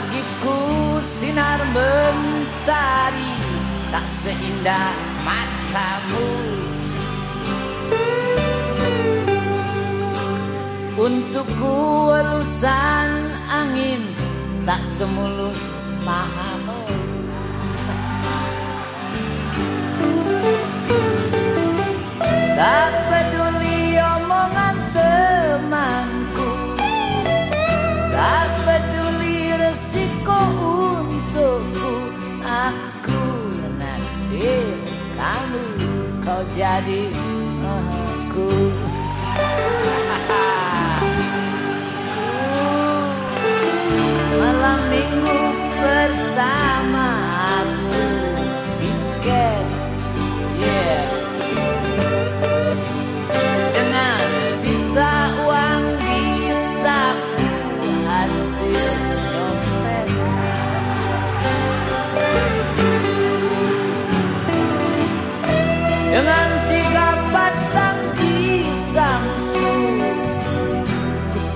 Bagiku sinar mentari tak seindah matamu. Untukku elusan angin tak semulus pahamu jadi aku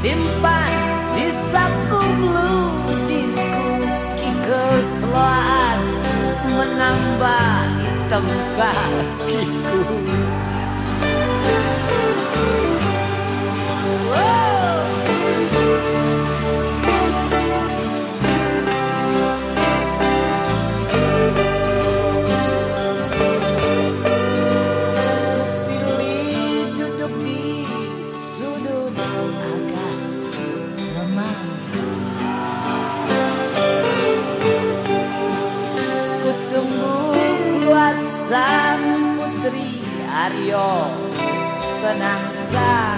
simpan di saku lucinku kekeselaan menambah hitam kakiku. Sang putri Aryo. Penangsa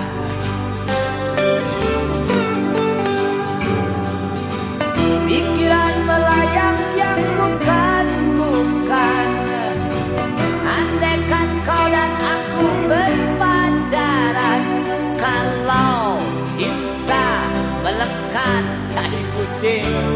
Pikiran melayang yang bukan-bukan. Andaikan kau dan aku berpacaran Kalau cinta melekat tai kucing